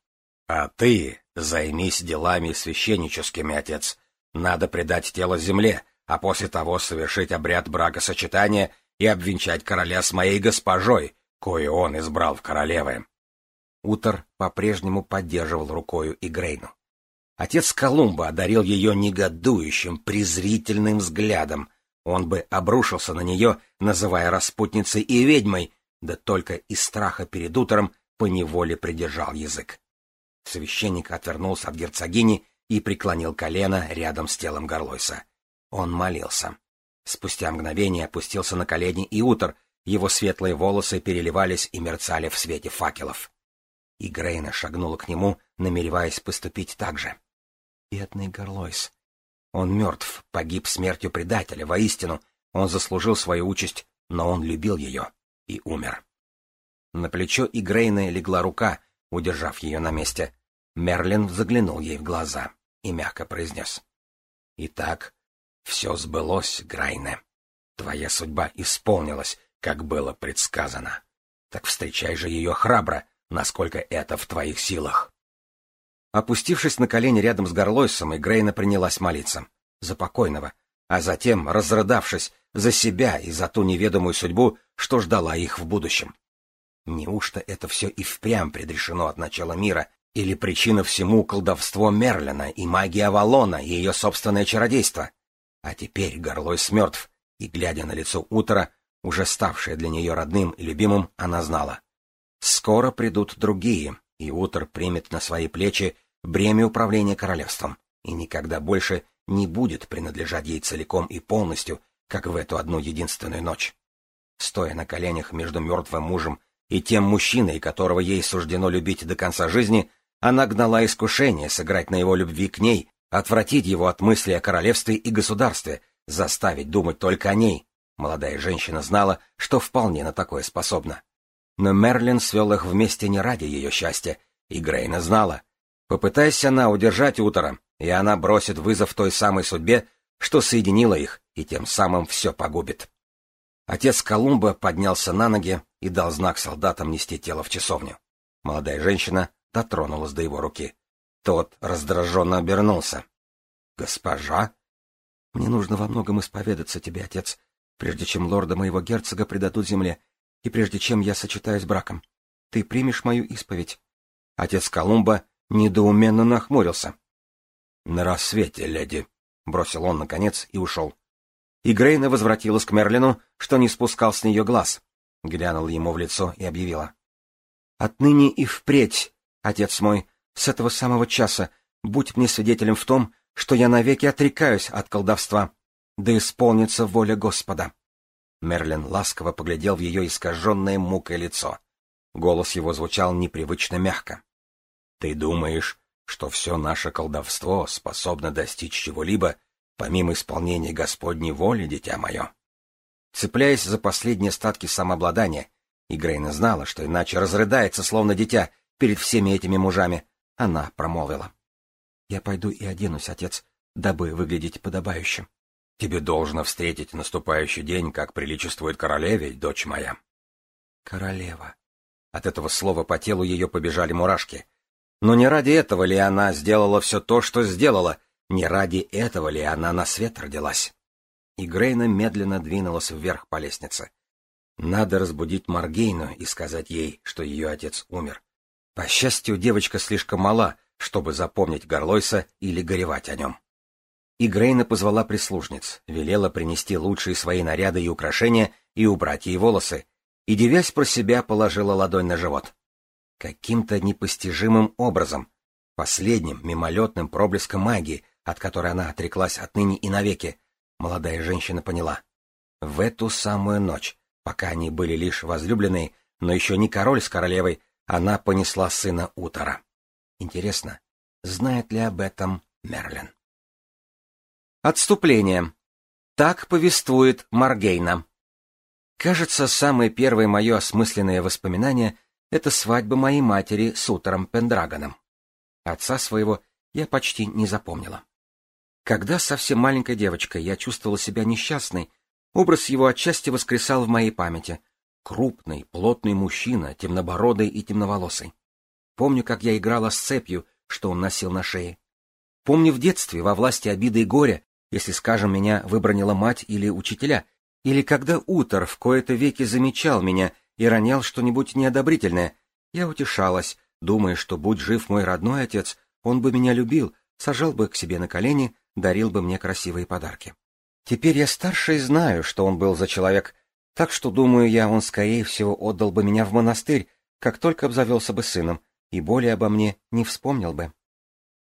А ты займись делами священническими, отец. Надо предать тело земле, а после того совершить обряд бракосочетания и обвенчать короля с моей госпожой, кою он избрал в королевы. Утор по-прежнему поддерживал рукою Игрейну. Отец Колумба одарил ее негодующим, презрительным взглядом. Он бы обрушился на нее, называя распутницей и ведьмой, да только из страха перед утром поневоле придержал язык. Священник отвернулся от герцогини и преклонил колено рядом с телом Горлойса. Он молился. Спустя мгновение опустился на колени и утр, его светлые волосы переливались и мерцали в свете факелов. И Грейна шагнула к нему, намереваясь поступить так же. Бедный Горлойс. Он мертв, погиб смертью предателя, воистину. Он заслужил свою участь, но он любил ее и умер. На плечо Игрейны легла рука, удержав ее на месте. Мерлин заглянул ей в глаза и мягко произнес. «Итак, все сбылось, Грайне. Твоя судьба исполнилась, как было предсказано. Так встречай же ее храбро, насколько это в твоих силах». Опустившись на колени рядом с Горлойсом, Грейна принялась молиться. За покойного. А затем, разрыдавшись, за себя и за ту неведомую судьбу, что ждала их в будущем. Неужто это все и впрямь предрешено от начала мира, или причина всему колдовство Мерлина и магия Авалона и ее собственное чародейство? А теперь горлой смертв, и, глядя на лицо утра, уже ставшее для нее родным и любимым, она знала. Скоро придут другие, и Утр примет на свои плечи бремя управления королевством, и никогда больше не будет принадлежать ей целиком и полностью, как в эту одну единственную ночь. Стоя на коленях между мертвым мужем и тем мужчиной, которого ей суждено любить до конца жизни, она гнала искушение сыграть на его любви к ней, отвратить его от мысли о королевстве и государстве, заставить думать только о ней. Молодая женщина знала, что вполне на такое способна. Но Мерлин свел их вместе не ради ее счастья, и Грейна знала. Попытайся она удержать утро, и она бросит вызов той самой судьбе, что соединила их, и тем самым все погубит. Отец Колумба поднялся на ноги и дал знак солдатам нести тело в часовню. Молодая женщина дотронулась до его руки. Тот раздраженно обернулся. — Госпожа? — Мне нужно во многом исповедаться тебе, отец, прежде чем лорда моего герцога предадут земле, и прежде чем я сочетаюсь браком. Ты примешь мою исповедь? Отец Колумба недоуменно нахмурился. — На рассвете, леди, — бросил он наконец и ушел. И Грейна возвратилась к Мерлину, что не спускал с нее глаз. Глянула ему в лицо и объявила. — Отныне и впредь, отец мой, с этого самого часа, будь мне свидетелем в том, что я навеки отрекаюсь от колдовства. Да исполнится воля Господа. Мерлин ласково поглядел в ее искаженное мукой лицо. Голос его звучал непривычно мягко. — Ты думаешь, что все наше колдовство способно достичь чего-либо, помимо исполнения Господней воли, дитя мое? Цепляясь за последние остатки самообладания, Игрейна знала, что иначе разрыдается, словно дитя, перед всеми этими мужами, она промолвила. — Я пойду и оденусь, отец, дабы выглядеть подобающим. Тебе должно встретить наступающий день, как приличествует королеве, дочь моя. Королева. От этого слова по телу ее побежали мурашки. Но не ради этого ли она сделала все то, что сделала? Не ради этого ли она на свет родилась? И Грейна медленно двинулась вверх по лестнице. Надо разбудить Маргейну и сказать ей, что ее отец умер. По счастью, девочка слишком мала, чтобы запомнить Горлойса или горевать о нем. И Грейна позвала прислужниц, велела принести лучшие свои наряды и украшения и убрать ей волосы, и, девясь про себя, положила ладонь на живот. Каким-то непостижимым образом, последним мимолетным проблеском магии, от которой она отреклась отныне и навеки, молодая женщина поняла. В эту самую ночь, пока они были лишь возлюбленные, но еще не король с королевой, она понесла сына Утора. Интересно, знает ли об этом Мерлин? Отступление. Так повествует Маргейна. Кажется, самое первое мое осмысленное воспоминание — это свадьба моей матери с Утером Пендрагоном. Отца своего я почти не запомнила. Когда совсем маленькой девочкой я чувствовала себя несчастной, образ его отчасти воскресал в моей памяти. Крупный, плотный мужчина, темнобородый и темноволосый. Помню, как я играла с цепью, что он носил на шее. Помню в детстве, во власти обиды и горя, если, скажем, меня выбронила мать или учителя, или когда Утор в кои-то веки замечал меня и ронял что-нибудь неодобрительное, я утешалась, думая, что, будь жив мой родной отец, он бы меня любил, сажал бы к себе на колени, дарил бы мне красивые подарки. Теперь я старше и знаю, что он был за человек, так что, думаю я, он, скорее всего, отдал бы меня в монастырь, как только обзавелся бы сыном, и более обо мне не вспомнил бы.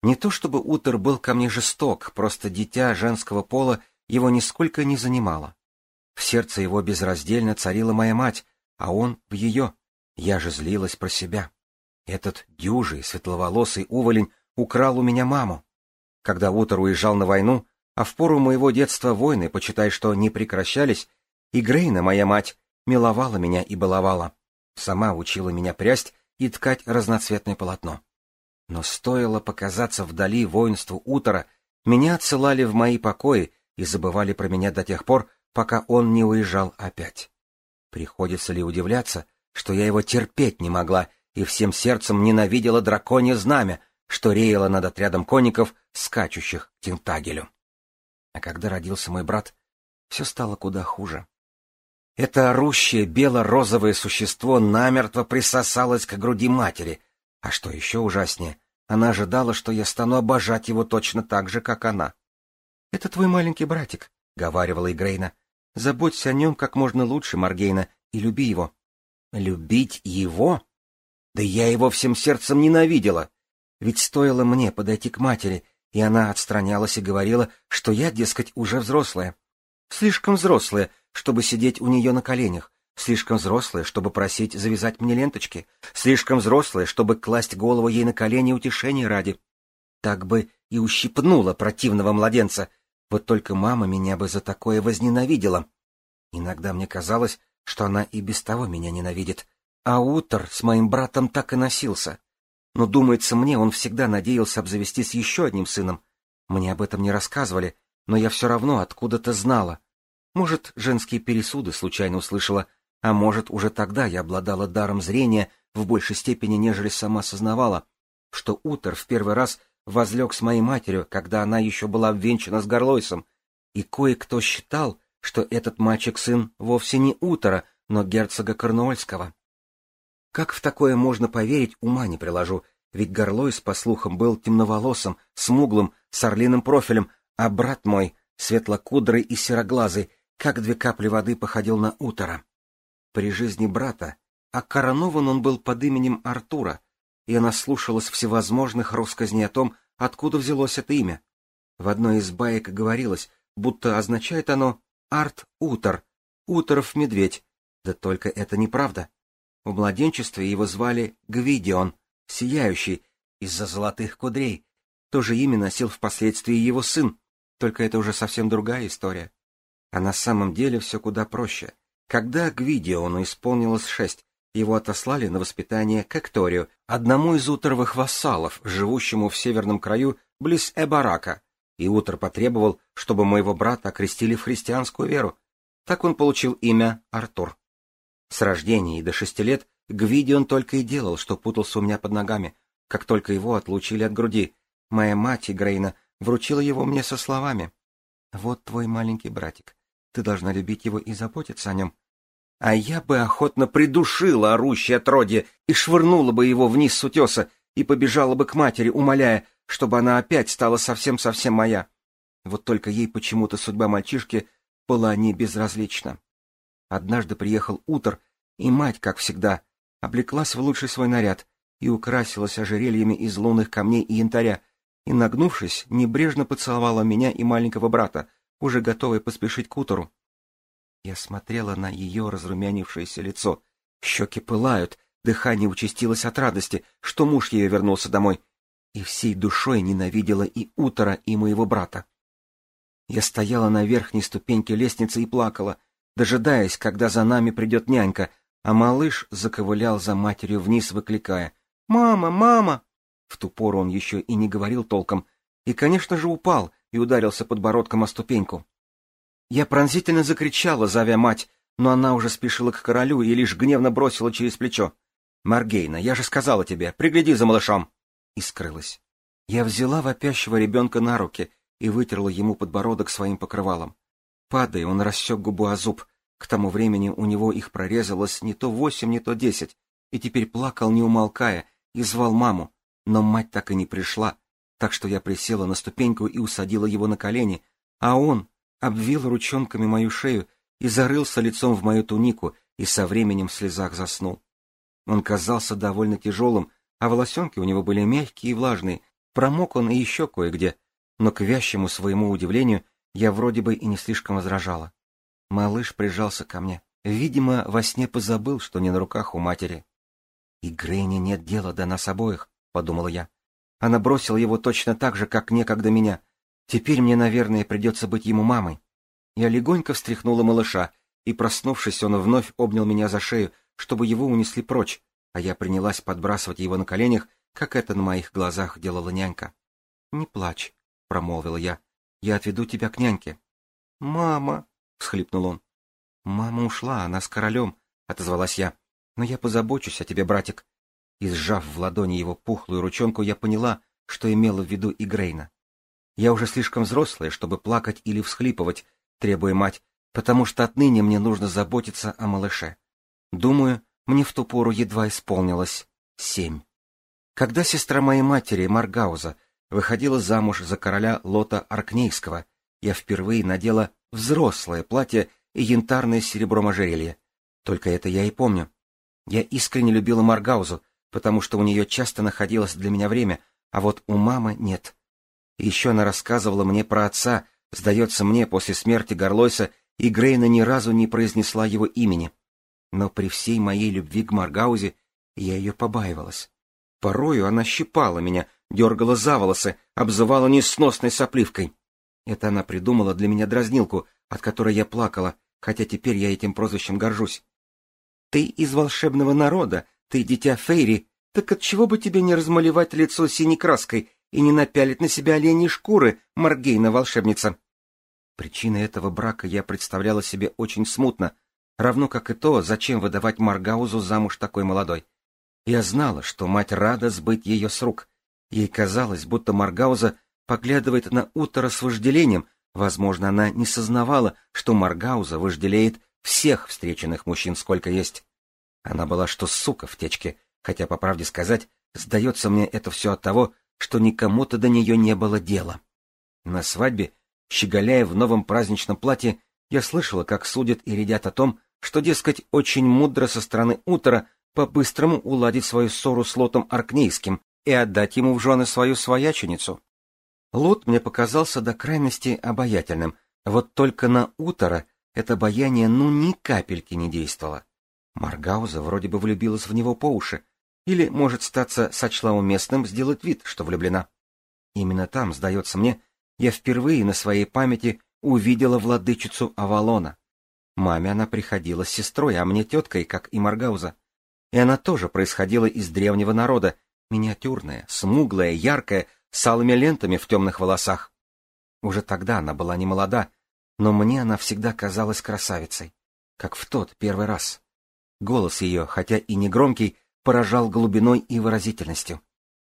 Не то чтобы Утер был ко мне жесток, просто дитя женского пола его нисколько не занимало. В сердце его безраздельно царила моя мать, а он в ее. Я же злилась про себя. Этот дюжий, светловолосый уволень украл у меня маму. Когда Утер уезжал на войну, а в пору моего детства войны, почитай, что не прекращались, и Грейна, моя мать, миловала меня и баловала. Сама учила меня прясть и ткать разноцветное полотно. Но стоило показаться вдали воинству утра, меня отсылали в мои покои и забывали про меня до тех пор, пока он не уезжал опять. Приходится ли удивляться, что я его терпеть не могла и всем сердцем ненавидела драконье знамя, что реяло над отрядом конников, скачущих к Тентагелю. А когда родился мой брат, все стало куда хуже. Это орущее бело-розовое существо намертво присосалось к груди матери, а что еще ужаснее, она ожидала, что я стану обожать его точно так же, как она. — Это твой маленький братик, — говаривала Игрейна. — Заботься о нем как можно лучше, Маргейна, и люби его. — Любить его? Да я его всем сердцем ненавидела. Ведь стоило мне подойти к матери, и она отстранялась и говорила, что я, дескать, уже взрослая. Слишком взрослая, чтобы сидеть у нее на коленях, слишком взрослая, чтобы просить завязать мне ленточки, слишком взрослая, чтобы класть голову ей на колени утешения ради. Так бы и ущипнула противного младенца, вот только мама меня бы за такое возненавидела. Иногда мне казалось, что она и без того меня ненавидит. А Утор с моим братом так и носился. Но, думается мне, он всегда надеялся обзавестись еще одним сыном. Мне об этом не рассказывали, но я все равно откуда-то знала. Может, женские пересуды случайно услышала, а может, уже тогда я обладала даром зрения в большей степени, нежели сама сознавала, что Утор в первый раз возлег с моей матерью, когда она еще была обвенчана с Горлойсом, и кое-кто считал, что этот мальчик-сын вовсе не Утора, но герцога Корнуольского. Как в такое можно поверить, ума не приложу, ведь Горлойс, по слухам, был темноволосым, смуглым, с орлиным профилем, а брат мой, светлокудрый и сероглазый, как две капли воды походил на Утора. При жизни брата, а коронован он был под именем Артура, и она слушалась всевозможных россказней о том, откуда взялось это имя. В одной из баек говорилось, будто означает оно «Арт-Утор», «Уторов медведь», да только это неправда. В младенчестве его звали Гвидион, «Сияющий», из-за золотых кудрей. То же имя носил впоследствии его сын, только это уже совсем другая история. А на самом деле все куда проще. Когда Гвидиону исполнилось шесть, его отослали на воспитание к Экторию, одному из уторовых вассалов, живущему в северном краю близ Эбарака, и Утор потребовал, чтобы моего брата окрестили в христианскую веру. Так он получил имя Артур. С рождения и до шести лет Гвидион только и делал, что путался у меня под ногами, как только его отлучили от груди. Моя мать, Грейна, вручила его мне со словами. «Вот твой маленький братик. Ты должна любить его и заботиться о нем. А я бы охотно придушила орущее отродье и швырнула бы его вниз с утеса и побежала бы к матери, умоляя, чтобы она опять стала совсем-совсем моя. Вот только ей почему-то судьба мальчишки была не безразлична. Однажды приехал утр, и мать, как всегда, облеклась в лучший свой наряд и украсилась ожерельями из лунных камней и янтаря, и, нагнувшись, небрежно поцеловала меня и маленького брата, уже готовая поспешить к утору. Я смотрела на ее разрумянившееся лицо. Щеки пылают, дыхание участилось от радости, что муж ее вернулся домой, и всей душой ненавидела и утро, и моего брата. Я стояла на верхней ступеньке лестницы и плакала, дожидаясь, когда за нами придет нянька, а малыш заковылял за матерью вниз, выкликая «Мама! Мама!». В ту пору он еще и не говорил толком, и, конечно же, упал и ударился подбородком о ступеньку. Я пронзительно закричала, зовя мать, но она уже спешила к королю и лишь гневно бросила через плечо. «Маргейна, я же сказала тебе, пригляди за малышом!» И скрылась. Я взяла вопящего ребенка на руки и вытерла ему подбородок своим покрывалом. Падая, он рассек губу о зуб. К тому времени у него их прорезалось не то восемь, не то десять, и теперь плакал, не умолкая, и звал маму. Но мать так и не пришла, так что я присела на ступеньку и усадила его на колени, а он, обвил ручонками мою шею и зарылся лицом в мою тунику и со временем в слезах заснул. Он казался довольно тяжелым, а волосенки у него были мягкие и влажные, промок он и еще кое-где, но к вящему своему удивлению я вроде бы и не слишком возражала. Малыш прижался ко мне. Видимо, во сне позабыл, что не на руках у матери. «И Грейне нет дела до нас обоих», — подумала я. Она бросила его точно так же, как некогда меня, Теперь мне, наверное, придется быть ему мамой. Я легонько встряхнула малыша, и, проснувшись, он вновь обнял меня за шею, чтобы его унесли прочь, а я принялась подбрасывать его на коленях, как это на моих глазах делала нянька. — Не плачь, — промолвила я. — Я отведу тебя к няньке. — Мама! — всхлипнул он. — Мама ушла, она с королем, — отозвалась я. — Но я позабочусь о тебе, братик. И, сжав в ладони его пухлую ручонку, я поняла, что имела в виду и. Я уже слишком взрослая, чтобы плакать или всхлипывать, требуя мать, потому что отныне мне нужно заботиться о малыше. Думаю, мне в ту пору едва исполнилось семь. Когда сестра моей матери, Маргауза, выходила замуж за короля Лота Аркнейского, я впервые надела взрослое платье и янтарное серебром ожерелье. Только это я и помню. Я искренне любила Маргаузу, потому что у нее часто находилось для меня время, а вот у мамы нет. Еще она рассказывала мне про отца, сдается мне, после смерти Горлойса, и Грейна ни разу не произнесла его имени. Но при всей моей любви к Маргаузе я ее побаивалась. Порою она щипала меня, дергала за волосы, обзывала несносной сопливкой. Это она придумала для меня дразнилку, от которой я плакала, хотя теперь я этим прозвищем горжусь. Ты из волшебного народа, ты дитя Фейри, так отчего бы тебе не размалевать лицо синей краской и не напялить на себя оленьи шкуры, Маргейна-волшебница? Причиной этого брака я представляла себе очень смутно, равно как и то, зачем выдавать Маргаузу замуж такой молодой. Я знала, что мать рада сбыть ее с рук. Ей казалось, будто Маргауза поглядывает на Утора с вожделением, возможно, она не сознавала, что Маргауза вожделеет всех встреченных мужчин сколько есть. Она была что сука в течке, хотя, по правде сказать, сдается мне это все от того, что никому-то до нее не было дела. На свадьбе, щеголяя в новом праздничном платье, я слышала, как судят и рядят о том, что, дескать, очень мудро со стороны Утора по-быстрому уладить свою ссору с Лотом Аркнейским и отдать ему в жены свою свояченицу. Лот мне показался до крайности обаятельным, вот только на Утора это обаяние ну ни капельки не действовало. Маргауза вроде бы влюбилась в него по уши, или, может, статься, сочла уместным сделать вид, что влюблена. Именно там, сдается мне, я впервые на своей памяти увидела владычицу Авалона. Маме она приходила с сестрой, а мне теткой, как и Маргауза. И она тоже происходила из древнего народа, миниатюрная, смуглая, яркая, с алыми лентами в темных волосах. Уже тогда она была не молода, но мне она всегда казалась красавицей, как в тот первый раз. Голос ее, хотя и не громкий, поражал глубиной и выразительностью.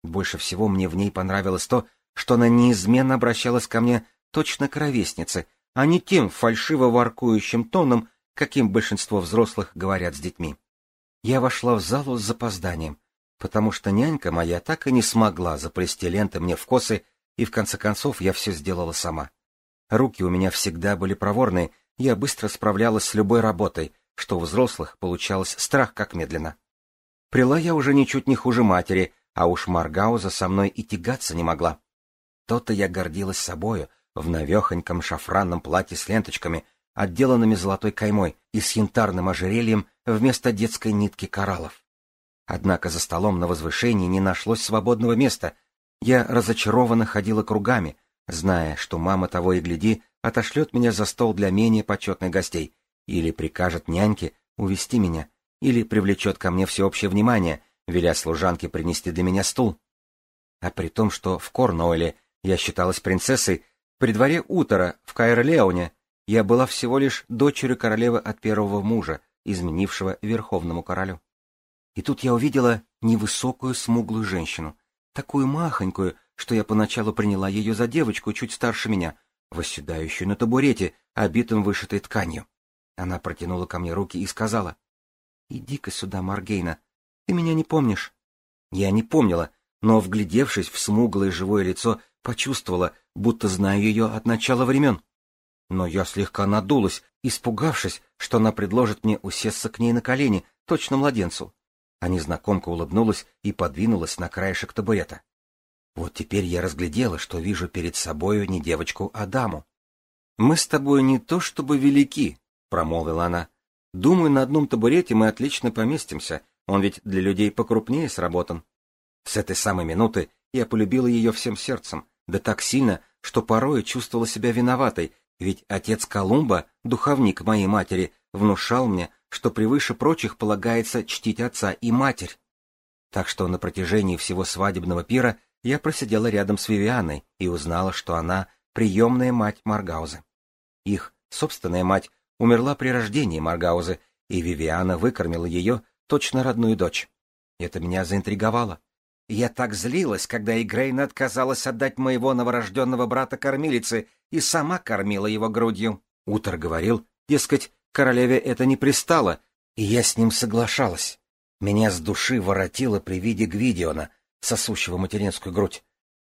Больше всего мне в ней понравилось то, что она неизменно обращалась ко мне точно к ровеснице, а не тем фальшиво воркующим тоном, каким большинство взрослых говорят с детьми. Я вошла в залу с запозданием, потому что нянька моя так и не смогла заплести ленты мне в косы, и в конце концов я все сделала сама. Руки у меня всегда были проворные, я быстро справлялась с любой работой, что у взрослых получалось страх как медленно. Прила я уже ничуть не хуже матери, а уж Маргауза со мной и тягаться не могла. То-то я гордилась собою в навехоньком шафранном платье с ленточками, отделанными золотой каймой и с янтарным ожерельем вместо детской нитки кораллов. Однако за столом на возвышении не нашлось свободного места. Я разочарованно ходила кругами, зная, что мама того и гляди отошлет меня за стол для менее почетных гостей, или прикажет няньке увести меня, или привлечет ко мне всеобщее внимание, веля служанке принести для меня стул. А при том, что в Корнуэле я считалась принцессой, при дворе Утора в Каэрлеоне я была всего лишь дочерью королевы от первого мужа, изменившего верховному королю. И тут я увидела невысокую смуглую женщину, такую махонькую, что я поначалу приняла ее за девочку чуть старше меня, восседающую на табурете, обитым вышитой тканью. Она протянула ко мне руки и сказала, «Иди-ка сюда, Маргейна, ты меня не помнишь?» Я не помнила, но, вглядевшись в смуглое живое лицо, почувствовала, будто знаю ее от начала времен. Но я слегка надулась, испугавшись, что она предложит мне усесться к ней на колени, точно младенцу а незнакомка улыбнулась и подвинулась на краешек табурета. Вот теперь я разглядела, что вижу перед собою не девочку, а даму. — Мы с тобой не то чтобы велики, — промолвила она. — Думаю, на одном табурете мы отлично поместимся, он ведь для людей покрупнее сработан. С этой самой минуты я полюбила ее всем сердцем, да так сильно, что порой чувствовала себя виноватой, ведь отец Колумба, духовник моей матери, внушал мне, что превыше прочих полагается чтить отца и матерь. Так что на протяжении всего свадебного пира я просидела рядом с Вивианой и узнала, что она приемная мать Маргаузы. Их собственная мать умерла при рождении Маргаузы, и Вивиана выкормила ее, точно родную дочь. Это меня заинтриговало. Я так злилась, когда Игрейна отказалась отдать моего новорожденного брата кормилице и сама кормила его грудью. Утор говорил, Дескать, королеве это не пристало, и я с ним соглашалась. Меня с души воротило при виде Гвидиона, сосущего материнскую грудь.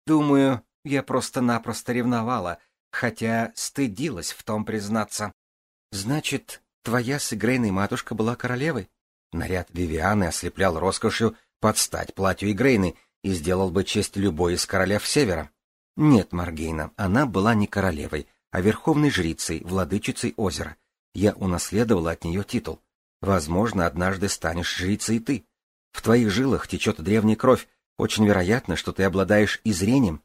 Думаю, я просто-напросто ревновала, хотя стыдилась в том признаться. Значит, твоя с Игрейной матушка была королевой? Наряд Вивианы ослеплял роскошью под стать платью Игрейны и сделал бы честь любой из королев Севера. Нет, Маргейна, она была не королевой, а верховной жрицей, владычицей озера. Я унаследовала от нее титул. Возможно, однажды станешь жрицей и ты. В твоих жилах течет древняя кровь. Очень вероятно, что ты обладаешь и зрением.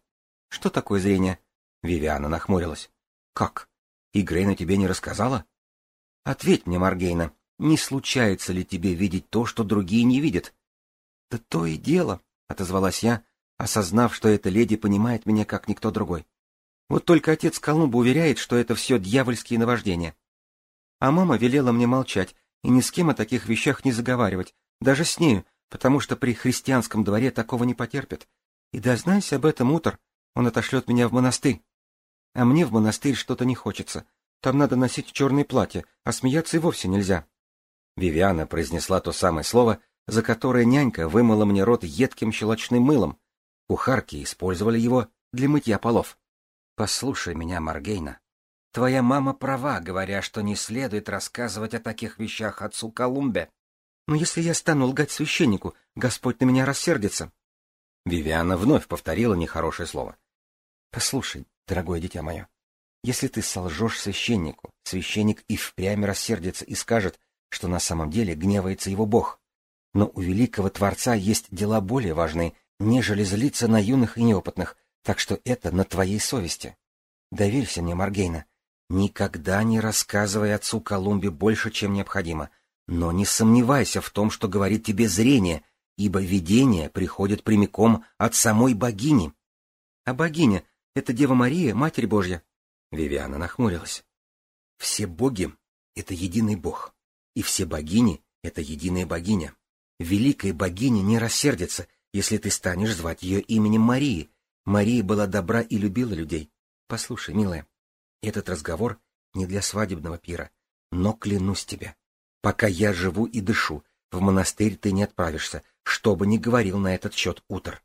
Что такое зрение? Вивиана нахмурилась. Как? И Грейна тебе не рассказала? Ответь мне, Маргейна, не случается ли тебе видеть то, что другие не видят? Да то и дело, отозвалась я, осознав, что эта леди понимает меня как никто другой. Вот только отец Колумба уверяет, что это все дьявольские наваждения. А мама велела мне молчать и ни с кем о таких вещах не заговаривать, даже с нею, потому что при христианском дворе такого не потерпят. И дознайся об этом утр, он отошлет меня в монастырь. А мне в монастырь что-то не хочется. Там надо носить черное платье, а смеяться и вовсе нельзя. Вивиана произнесла то самое слово, за которое нянька вымыла мне рот едким щелочным мылом. Кухарки использовали его для мытья полов. Послушай меня, Маргейна. Твоя мама права, говоря, что не следует рассказывать о таких вещах отцу Колумбе. Но если я стану лгать священнику, Господь на меня рассердится. Вивиана вновь повторила нехорошее слово. Послушай, дорогое дитя мое, если ты солжешь священнику, священник и впрямь рассердится и скажет, что на самом деле гневается его Бог. Но у великого Творца есть дела более важные, нежели злиться на юных и неопытных, так что это на твоей совести. Доверься мне, Маргейна, Никогда не рассказывай отцу Колумбе больше, чем необходимо, но не сомневайся в том, что говорит тебе зрение, ибо видение приходит прямиком от самой богини. — А богиня — это Дева Мария, Матерь Божья? Вивиана нахмурилась. — Все боги — это единый бог, и все богини — это единая богиня. Великая богиня не рассердится, если ты станешь звать ее именем Марии. Мария была добра и любила людей. Послушай, милая, этот разговор не для свадебного пира, но клянусь тебе, пока я живу и дышу, в монастырь ты не отправишься, что бы ни говорил на этот счет утр.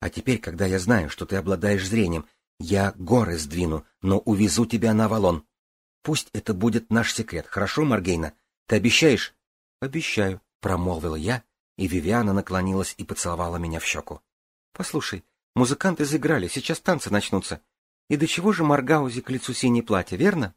А теперь, когда я знаю, что ты обладаешь зрением, я горы сдвину, но увезу тебя на Авалон. Пусть это будет наш секрет, хорошо, Маргейна? Ты обещаешь? — Обещаю, — промолвила я, и Вивиана наклонилась и поцеловала меня в щеку. — Послушай, музыканты заиграли, сейчас танцы начнутся. И до чего же Маргаузе к лицу синее платье, верно?